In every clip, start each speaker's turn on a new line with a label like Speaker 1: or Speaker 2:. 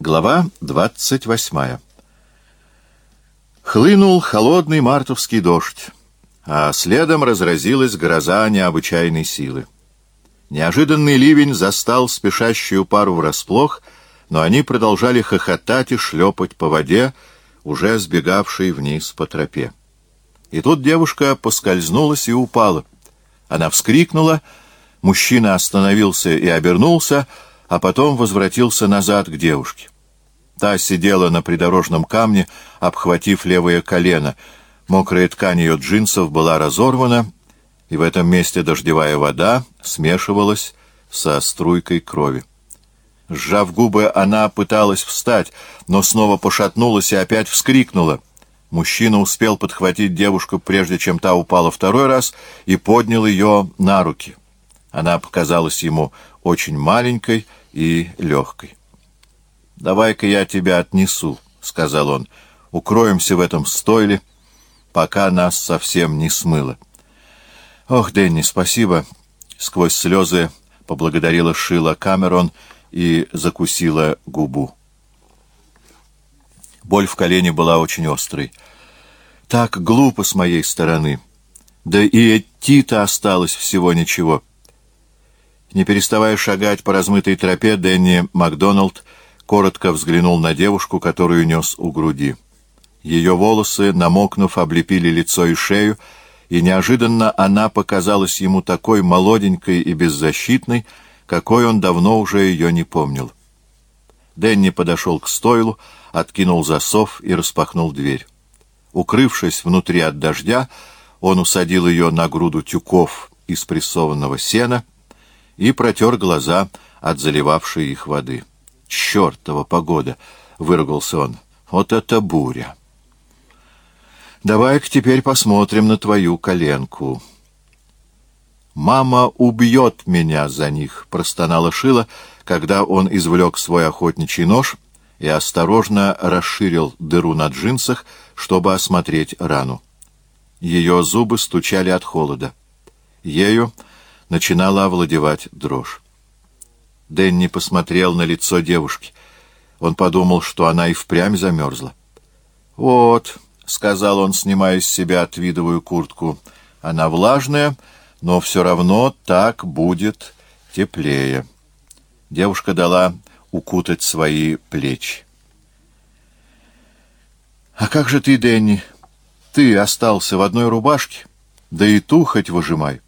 Speaker 1: Глава двадцать восьмая Хлынул холодный мартовский дождь, а следом разразилась гроза необычайной силы. Неожиданный ливень застал спешащую пару врасплох, но они продолжали хохотать и шлепать по воде, уже сбегавшей вниз по тропе. И тут девушка поскользнулась и упала. Она вскрикнула, мужчина остановился и обернулся, а потом возвратился назад к девушке. Та сидела на придорожном камне, обхватив левое колено. Мокрая ткань ее джинсов была разорвана, и в этом месте дождевая вода смешивалась со струйкой крови. Сжав губы, она пыталась встать, но снова пошатнулась и опять вскрикнула. Мужчина успел подхватить девушку, прежде чем та упала второй раз, и поднял ее на руки. Она показалась ему очень маленькой и легкой. «Давай-ка я тебя отнесу», — сказал он. «Укроемся в этом стойле, пока нас совсем не смыло». «Ох, Дэнни, спасибо!» — сквозь слезы поблагодарила Шила Камерон и закусила губу. Боль в колене была очень острой. Так глупо с моей стороны. Да и идти-то осталось всего ничего. Не переставая шагать по размытой тропе, Дэнни Макдоналд коротко взглянул на девушку, которую нес у груди. Ее волосы, намокнув, облепили лицо и шею, и неожиданно она показалась ему такой молоденькой и беззащитной, какой он давно уже ее не помнил. Дэнни подошел к стойлу, откинул засов и распахнул дверь. Укрывшись внутри от дождя, он усадил ее на груду тюков из прессованного сена и протер глаза от заливавшей их воды. «Чертова погода!» — выругался он. «Вот это буря!» «Давай-ка теперь посмотрим на твою коленку». «Мама убьет меня за них», — простонала Шила, когда он извлек свой охотничий нож и осторожно расширил дыру на джинсах, чтобы осмотреть рану. Ее зубы стучали от холода. Ею начинала овладевать дрожь. Дэнни посмотрел на лицо девушки. Он подумал, что она и впрямь замерзла. «Вот», — сказал он, снимая с себя отвидовую куртку, — «она влажная, но все равно так будет теплее». Девушка дала укутать свои плечи. «А как же ты, Дэнни? Ты остался в одной рубашке? Да и ту хоть выжимай».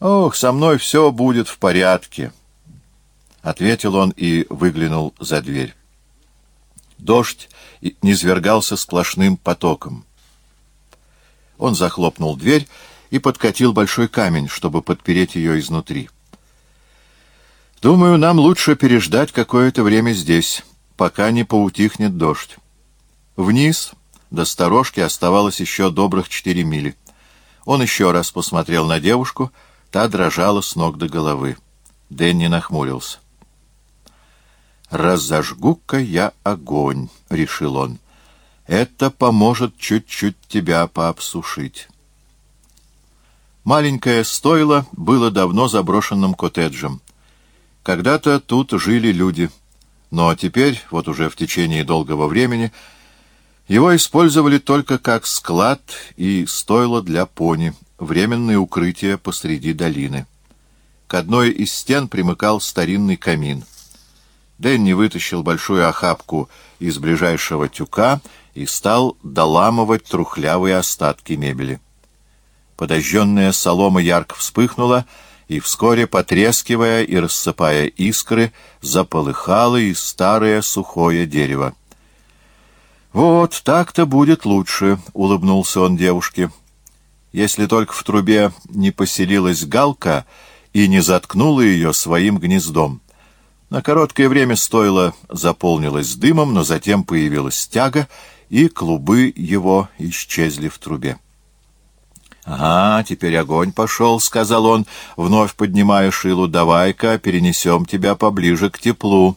Speaker 1: «Ох, со мной все будет в порядке». — ответил он и выглянул за дверь. Дождь низвергался сплошным потоком. Он захлопнул дверь и подкатил большой камень, чтобы подпереть ее изнутри. «Думаю, нам лучше переждать какое-то время здесь, пока не поутихнет дождь». Вниз до сторожки оставалось еще добрых четыре мили. Он еще раз посмотрел на девушку, та дрожала с ног до головы. Дэнни нахмурился. «Разожгу-ка я огонь», — решил он. «Это поможет чуть-чуть тебя пообсушить». Маленькое стойло было давно заброшенным коттеджем. Когда-то тут жили люди, но теперь, вот уже в течение долгого времени, его использовали только как склад и стойло для пони, временное укрытие посреди долины. К одной из стен примыкал старинный камин — Дэнни вытащил большую охапку из ближайшего тюка и стал доламывать трухлявые остатки мебели. Подожженная солома ярко вспыхнула, и вскоре, потрескивая и рассыпая искры, заполыхало и старое сухое дерево. «Вот так-то будет лучше», — улыбнулся он девушке. «Если только в трубе не поселилась галка и не заткнула ее своим гнездом». На короткое время стойло заполнилось дымом, но затем появилась тяга, и клубы его исчезли в трубе. «Ага, теперь огонь пошел», — сказал он, вновь поднимая шилу. «Давай-ка перенесем тебя поближе к теплу».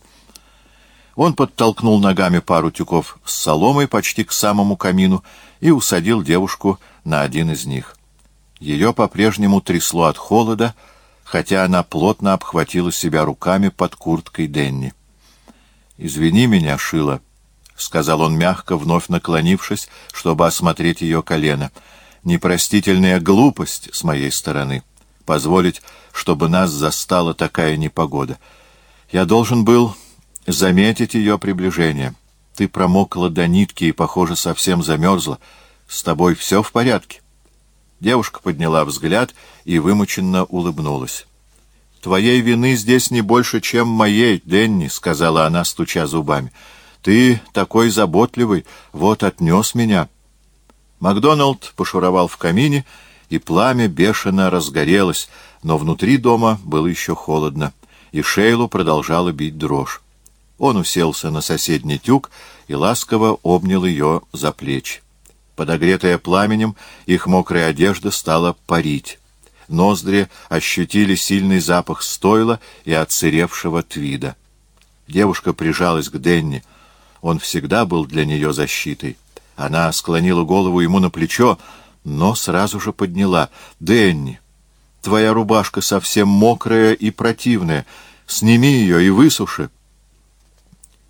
Speaker 1: Он подтолкнул ногами пару тюков с соломой почти к самому камину и усадил девушку на один из них. Ее по-прежнему трясло от холода, — хотя она плотно обхватила себя руками под курткой Денни. «Извини меня, Шила», — сказал он мягко, вновь наклонившись, чтобы осмотреть ее колено. «Непростительная глупость с моей стороны. Позволить, чтобы нас застала такая непогода. Я должен был заметить ее приближение. Ты промокла до нитки и, похоже, совсем замерзла. С тобой все в порядке?» Девушка подняла взгляд и вымученно улыбнулась. «Твоей вины здесь не больше, чем моей, Денни», — сказала она, стуча зубами. «Ты такой заботливый, вот отнес меня». Макдоналд пошуровал в камине, и пламя бешено разгорелось, но внутри дома было еще холодно, и Шейлу продолжала бить дрожь. Он уселся на соседний тюк и ласково обнял ее за плечи. Подогретая пламенем, их мокрая одежда стала парить. Ноздри ощутили сильный запах стойла и отсыревшего твида. Девушка прижалась к Денни. Он всегда был для нее защитой. Она склонила голову ему на плечо, но сразу же подняла. «Денни, твоя рубашка совсем мокрая и противная. Сними ее и высуши».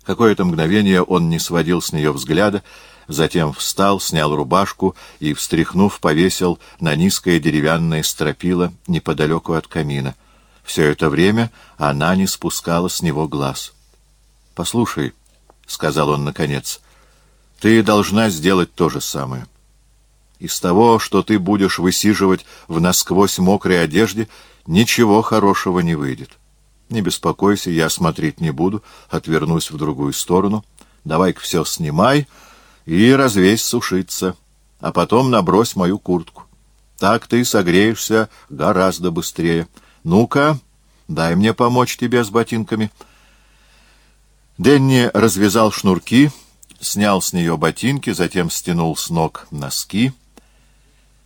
Speaker 1: Какое-то мгновение он не сводил с нее взгляда, затем встал, снял рубашку и, встряхнув, повесил на низкое деревянное стропило неподалеку от камина. Все это время она не спускала с него глаз. — Послушай, — сказал он наконец, — ты должна сделать то же самое. Из того, что ты будешь высиживать в насквозь мокрой одежде, ничего хорошего не выйдет. Не беспокойся, я смотреть не буду, отвернусь в другую сторону. Давай-ка все снимай и развесь сушиться, а потом набрось мою куртку. Так ты согреешься гораздо быстрее. Ну-ка, дай мне помочь тебе с ботинками. Денни развязал шнурки, снял с нее ботинки, затем стянул с ног носки.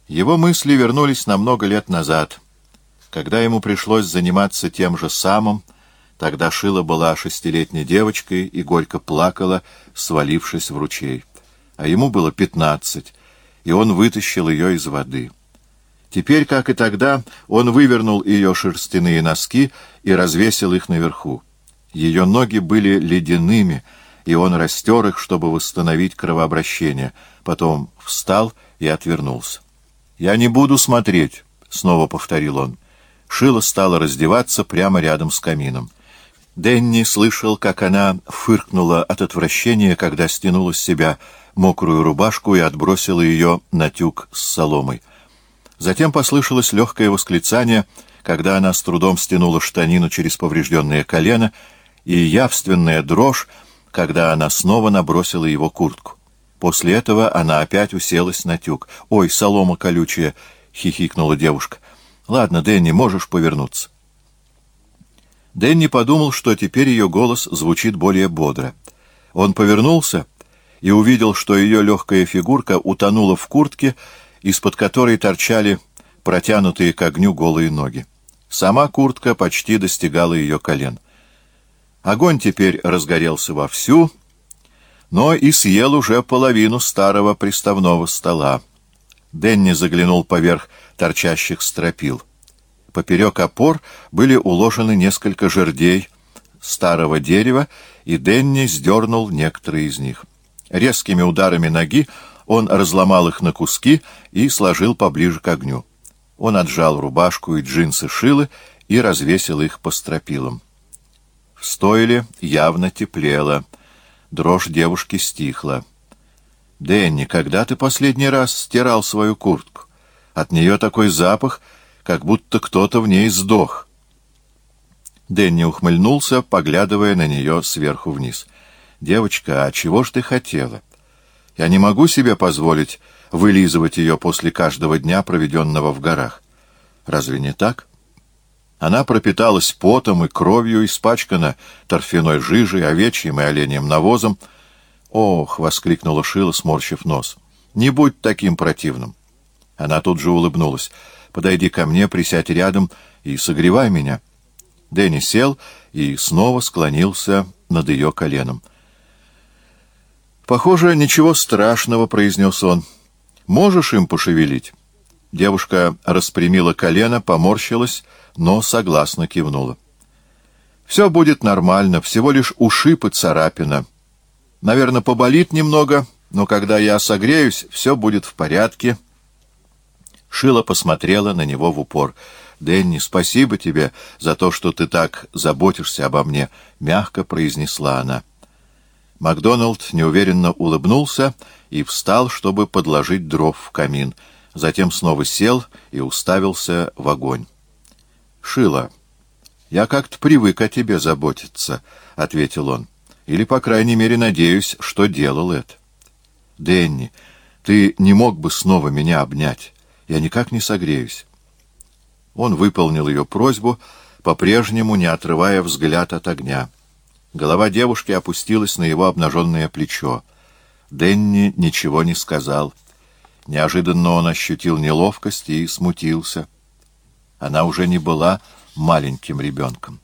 Speaker 1: Его мысли вернулись на много лет назад — когда ему пришлось заниматься тем же самым, тогда Шила была шестилетней девочкой и горько плакала, свалившись в ручей. А ему было пятнадцать, и он вытащил ее из воды. Теперь, как и тогда, он вывернул ее шерстяные носки и развесил их наверху. Ее ноги были ледяными, и он растер их, чтобы восстановить кровообращение. Потом встал и отвернулся. «Я не буду смотреть», — снова повторил он. Шила стала раздеваться прямо рядом с камином. Денни слышал, как она фыркнула от отвращения, когда стянула с себя мокрую рубашку и отбросила ее на тюк с соломой. Затем послышалось легкое восклицание, когда она с трудом стянула штанину через поврежденное колено, и явственная дрожь, когда она снова набросила его куртку. После этого она опять уселась на тюк. «Ой, солома колючая!» — хихикнула девушка. Ладно, Дэнни, можешь повернуться. Дэнни подумал, что теперь ее голос звучит более бодро. Он повернулся и увидел, что ее легкая фигурка утонула в куртке, из-под которой торчали протянутые к огню голые ноги. Сама куртка почти достигала ее колен. Огонь теперь разгорелся вовсю, но и съел уже половину старого приставного стола. Денни заглянул поверх торчащих стропил. Поперек опор были уложены несколько жердей старого дерева, и Денни сдернул некоторые из них. Резкими ударами ноги он разломал их на куски и сложил поближе к огню. Он отжал рубашку и джинсы Шилы и развесил их по стропилам. В стойле явно теплело. Дрожь девушки стихла. «Дэнни, когда ты последний раз стирал свою куртку?» От нее такой запах, как будто кто-то в ней сдох. Дэнни ухмыльнулся, поглядывая на нее сверху вниз. «Девочка, а чего ж ты хотела? Я не могу себе позволить вылизывать ее после каждого дня, проведенного в горах. Разве не так?» Она пропиталась потом и кровью, испачкана торфяной жижей, овечьим и оленьим навозом. «Ох!» — воскликнула Шила, сморщив нос. «Не будь таким противным!» Она тут же улыбнулась. «Подойди ко мне, присядь рядом и согревай меня». Дэнни сел и снова склонился над ее коленом. «Похоже, ничего страшного», — произнес он. «Можешь им пошевелить?» Девушка распрямила колено, поморщилась, но согласно кивнула. Все будет нормально, всего лишь ушиб и царапина. Наверное, поболит немного, но когда я согреюсь, все будет в порядке. Шила посмотрела на него в упор. «Дэнни, спасибо тебе за то, что ты так заботишься обо мне», — мягко произнесла она. Макдоналд неуверенно улыбнулся и встал, чтобы подложить дров в камин. Затем снова сел и уставился в огонь. «Шила, я как-то привык о тебе заботиться», — ответил он. «Или, по крайней мере, надеюсь, что делал это». «Дэнни, ты не мог бы снова меня обнять? Я никак не согреюсь». Он выполнил ее просьбу, по-прежнему не отрывая взгляд от огня. Голова девушки опустилась на его обнаженное плечо. Денни ничего не сказал. Неожиданно он ощутил неловкость и смутился. Она уже не была маленьким ребенком.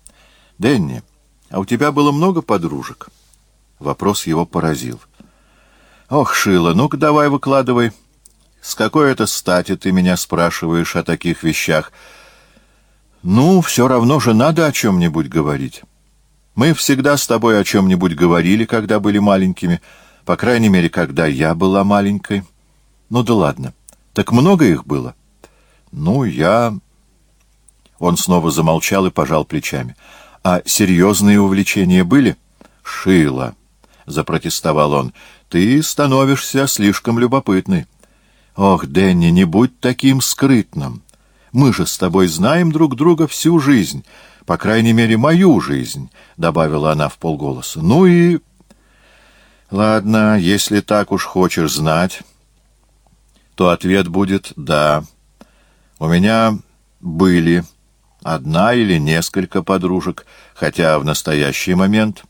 Speaker 1: «Денни, а у тебя было много подружек?» Вопрос его поразил. «Ох, Шила, ну-ка давай выкладывай. С какой это стати ты меня спрашиваешь о таких вещах?» «Ну, все равно же надо о чем-нибудь говорить. Мы всегда с тобой о чем-нибудь говорили, когда были маленькими, по крайней мере, когда я была маленькой. Ну да ладно. Так много их было?» «Ну, я...» Он снова замолчал и пожал плечами. «А серьезные увлечения были?» «Шила», — запротестовал он, — «ты становишься слишком любопытной». «Ох, Дэнни, не будь таким скрытным. Мы же с тобой знаем друг друга всю жизнь, по крайней мере, мою жизнь», — добавила она в полголоса. «Ну и...» «Ладно, если так уж хочешь знать, то ответ будет «да». У меня были одна или несколько подружек, хотя в настоящий момент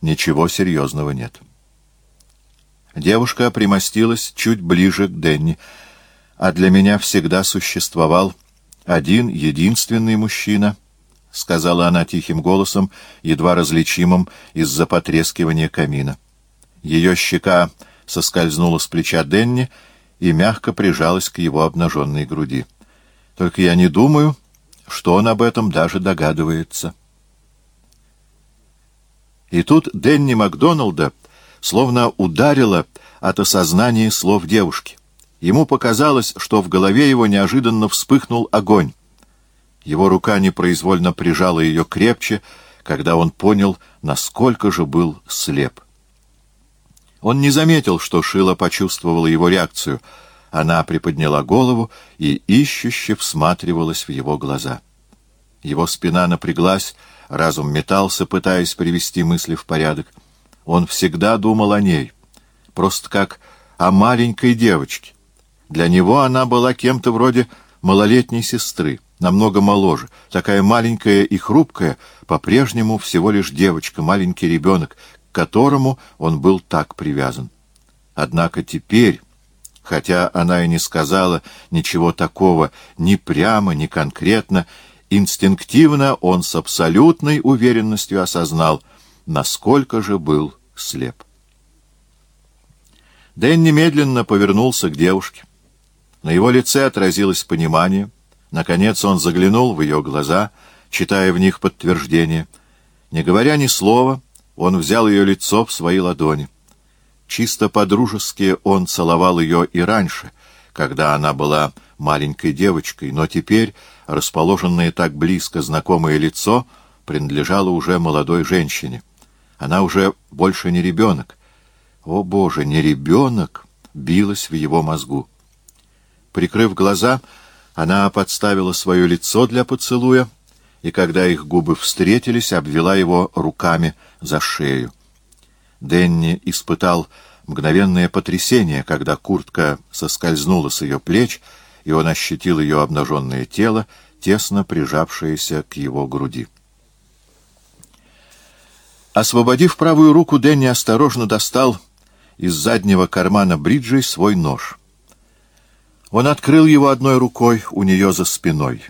Speaker 1: ничего серьезного нет». Девушка примостилась чуть ближе к Денни — а для меня всегда существовал один единственный мужчина, — сказала она тихим голосом, едва различимым из-за потрескивания камина. Ее щека соскользнула с плеча Денни и мягко прижалась к его обнаженной груди. Только я не думаю, что он об этом даже догадывается. И тут Денни Макдоналда словно ударила от осознания слов девушки. Ему показалось, что в голове его неожиданно вспыхнул огонь. Его рука непроизвольно прижала ее крепче, когда он понял, насколько же был слеп. Он не заметил, что Шила почувствовала его реакцию. Она приподняла голову и ищуще всматривалась в его глаза. Его спина напряглась, разум метался, пытаясь привести мысли в порядок. Он всегда думал о ней, просто как о маленькой девочке. Для него она была кем-то вроде малолетней сестры, намного моложе, такая маленькая и хрупкая, по-прежнему всего лишь девочка, маленький ребенок, к которому он был так привязан. Однако теперь, хотя она и не сказала ничего такого ни прямо, ни конкретно, инстинктивно он с абсолютной уверенностью осознал, насколько же был слеп. Дэн немедленно повернулся к девушке. На его лице отразилось понимание. Наконец он заглянул в ее глаза, читая в них подтверждение. Не говоря ни слова, он взял ее лицо в свои ладони. Чисто по-дружески он целовал ее и раньше, когда она была маленькой девочкой, но теперь, расположенное так близко знакомое лицо, принадлежало уже молодой женщине. Она уже больше не ребенок. О, Боже, не ребенок! билась в его мозгу. Прикрыв глаза, она подставила свое лицо для поцелуя, и когда их губы встретились, обвела его руками за шею. Денни испытал мгновенное потрясение, когда куртка соскользнула с ее плеч, и он ощутил ее обнаженное тело, тесно прижавшееся к его груди. Освободив правую руку, Дэнни осторожно достал из заднего кармана бриджей свой нож — он открыл его одной рукой у нее за спиной.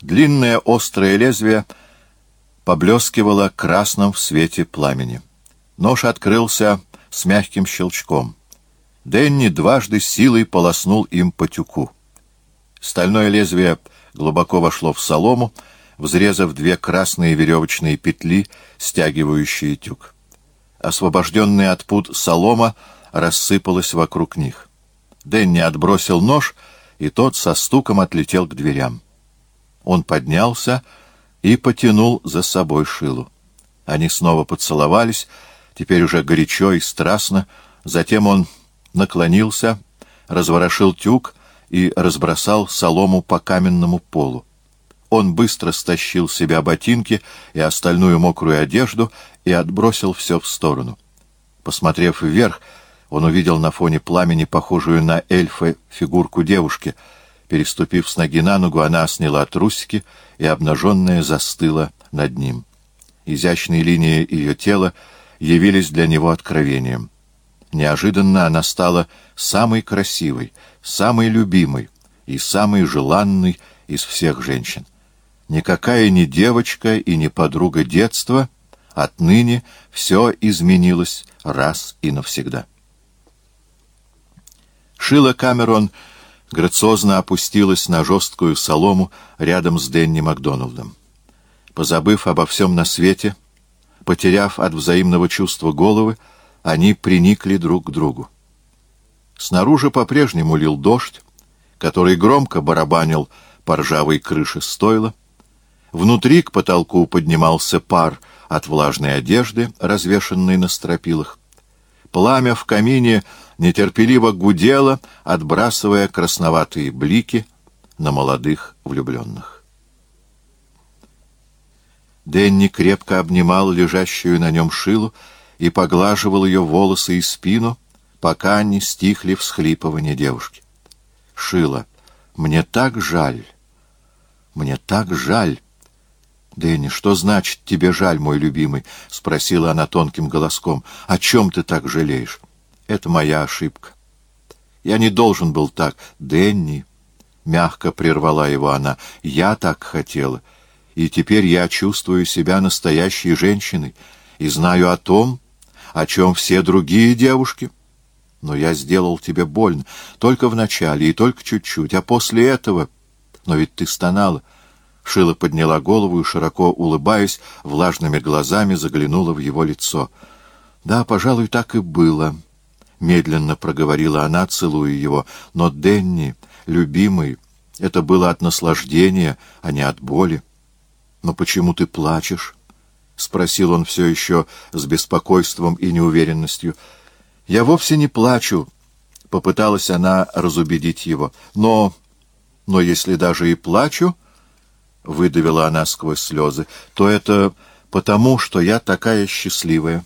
Speaker 1: Длинное острое лезвие поблескивало красным в свете пламени. Нож открылся с мягким щелчком. Дэнни дважды силой полоснул им по тюку. Стальное лезвие глубоко вошло в солому, взрезав две красные веревочные петли, стягивающие тюк. Освобожденная от пут солома рассыпалась вокруг них. Дэнни отбросил нож, и тот со стуком отлетел к дверям. Он поднялся и потянул за собой Шилу. Они снова поцеловались, теперь уже горячо и страстно. Затем он наклонился, разворошил тюк и разбросал солому по каменному полу. Он быстро стащил себя ботинки и остальную мокрую одежду и отбросил все в сторону. Посмотрев вверх, он увидел на фоне пламени похожую на эльфа фигурку девушки. Переступив с ноги на ногу, она сняла трусики и, обнаженная, застыла над ним. Изящные линии ее тела явились для него откровением. Неожиданно она стала самой красивой, самой любимой и самой желанной из всех женщин. Никакая не девочка и не подруга детства, отныне все изменилось раз и навсегда. Шила Камерон грациозно опустилась на жесткую солому рядом с Денни Макдоналдом. Позабыв обо всем на свете, потеряв от взаимного чувства головы, они приникли друг к другу. Снаружи по-прежнему лил дождь, который громко барабанил по ржавой крыше стойла, Внутри к потолку поднимался пар от влажной одежды, развешанной на стропилах. Пламя в камине нетерпеливо гудело, отбрасывая красноватые блики на молодых влюбленных. Денни крепко обнимал лежащую на нем шилу и поглаживал ее волосы и спину, пока не стихли всхлипывания девушки. «Шила, мне так жаль, мне так жаль!» «Дэнни, что значит тебе жаль, мой любимый?» — спросила она тонким голоском. «О чем ты так жалеешь?» «Это моя ошибка. Я не должен был так. Дэнни!» — мягко прервала его она. «Я так хотела. И теперь я чувствую себя настоящей женщиной и знаю о том, о чем все другие девушки. Но я сделал тебе больно только вначале и только чуть-чуть, а после этого... Но ведь ты стонала». Шила подняла голову и, широко улыбаясь, влажными глазами заглянула в его лицо. «Да, пожалуй, так и было», — медленно проговорила она, целуя его. «Но, Денни, любимый, это было от наслаждения, а не от боли. Но почему ты плачешь?» — спросил он все еще с беспокойством и неуверенностью. «Я вовсе не плачу», — попыталась она разубедить его. «Но... но если даже и плачу...» — выдавила она сквозь слезы, — то это потому, что я такая счастливая.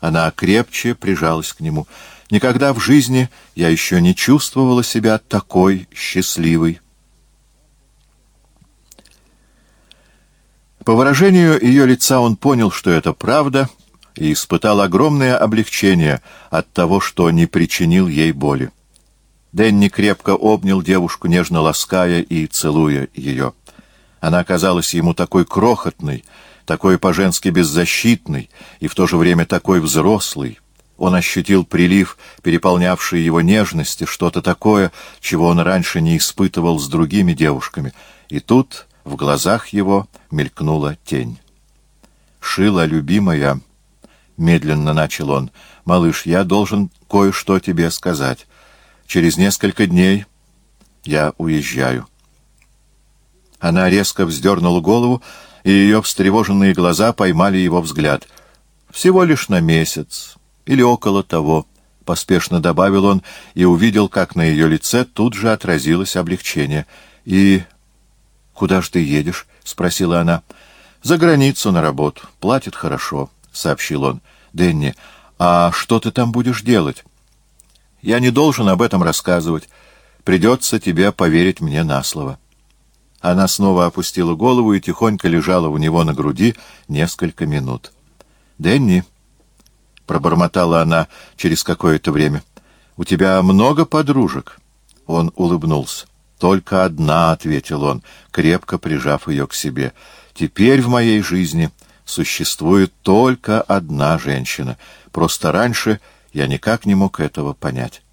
Speaker 1: Она крепче прижалась к нему. Никогда в жизни я еще не чувствовала себя такой счастливой. По выражению ее лица он понял, что это правда, и испытал огромное облегчение от того, что не причинил ей боли. Дэнни крепко обнял девушку, нежно лаская и целуя ее. Она казалась ему такой крохотной, такой по-женски беззащитной и в то же время такой взрослой. Он ощутил прилив, переполнявший его нежности, что-то такое, чего он раньше не испытывал с другими девушками. И тут в глазах его мелькнула тень. «Шила, любимая», — медленно начал он, — «малыш, я должен кое-что тебе сказать. Через несколько дней я уезжаю». Она резко вздернула голову, и ее встревоженные глаза поймали его взгляд. «Всего лишь на месяц. Или около того», — поспешно добавил он, и увидел, как на ее лице тут же отразилось облегчение. «И куда ж ты едешь?» — спросила она. «За границу на работу. Платит хорошо», — сообщил он. «Денни, а что ты там будешь делать?» «Я не должен об этом рассказывать. Придется тебе поверить мне на слово». Она снова опустила голову и тихонько лежала у него на груди несколько минут. «Дэнни», — пробормотала она через какое-то время, — «у тебя много подружек?» Он улыбнулся. «Только одна», — ответил он, крепко прижав ее к себе. «Теперь в моей жизни существует только одна женщина. Просто раньше я никак не мог этого понять».